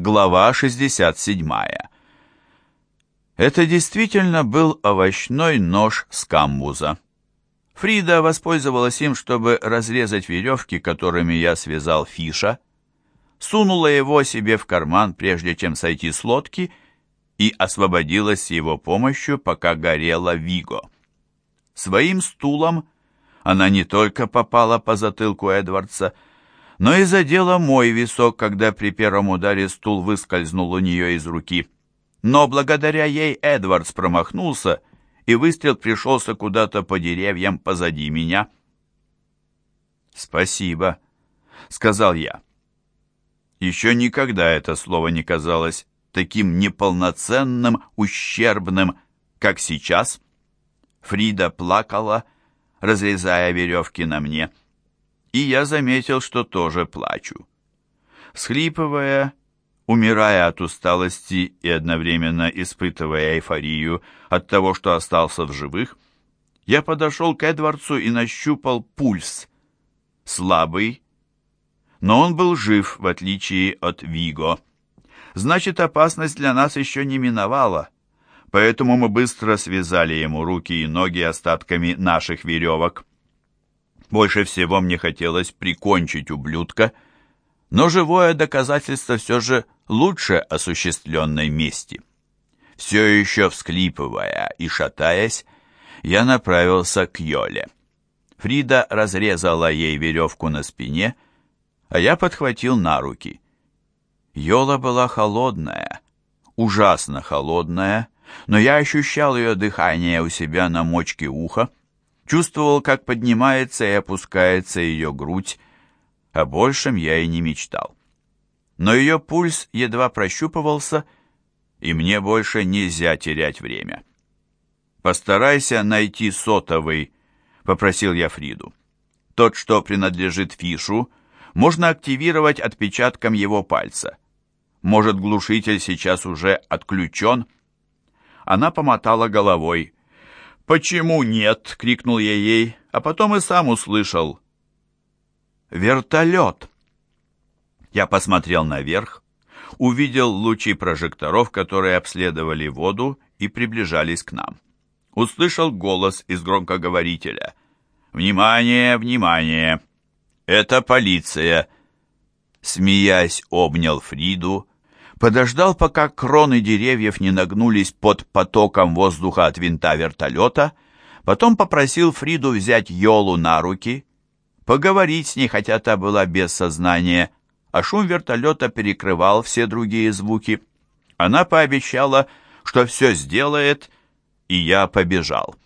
Глава 67. Это действительно был овощной нож с камбуза. Фрида воспользовалась им, чтобы разрезать веревки, которыми я связал Фиша, сунула его себе в карман, прежде чем сойти с лодки, и освободилась с его помощью, пока горела Виго. Своим стулом она не только попала по затылку Эдвардса, но и задела мой висок, когда при первом ударе стул выскользнул у нее из руки. Но благодаря ей Эдвардс промахнулся, и выстрел пришелся куда-то по деревьям позади меня. «Спасибо», — сказал я. Еще никогда это слово не казалось таким неполноценным, ущербным, как сейчас. Фрида плакала, разрезая веревки на мне, — и я заметил, что тоже плачу. Схлипывая, умирая от усталости и одновременно испытывая эйфорию от того, что остался в живых, я подошел к Эдвардсу и нащупал пульс. Слабый, но он был жив, в отличие от Виго. Значит, опасность для нас еще не миновала, поэтому мы быстро связали ему руки и ноги остатками наших веревок. Больше всего мне хотелось прикончить ублюдка, но живое доказательство все же лучше осуществленной мести. Все еще всклипывая и шатаясь, я направился к Йоле. Фрида разрезала ей веревку на спине, а я подхватил на руки. Йола была холодная, ужасно холодная, но я ощущал ее дыхание у себя на мочке уха, чувствовал, как поднимается и опускается ее грудь, о большем я и не мечтал. Но ее пульс едва прощупывался, и мне больше нельзя терять время. «Постарайся найти сотовый», — попросил я Фриду. «Тот, что принадлежит Фишу, можно активировать отпечатком его пальца. Может, глушитель сейчас уже отключен?» Она помотала головой. «Почему нет?» — крикнул я ей, а потом и сам услышал. «Вертолет!» Я посмотрел наверх, увидел лучи прожекторов, которые обследовали воду и приближались к нам. Услышал голос из громкоговорителя. «Внимание, внимание! Это полиция!» Смеясь, обнял Фриду, подождал, пока кроны деревьев не нагнулись под потоком воздуха от винта вертолета, потом попросил Фриду взять Йолу на руки, поговорить с ней, хотя та была без сознания, а шум вертолета перекрывал все другие звуки. Она пообещала, что все сделает, и я побежал.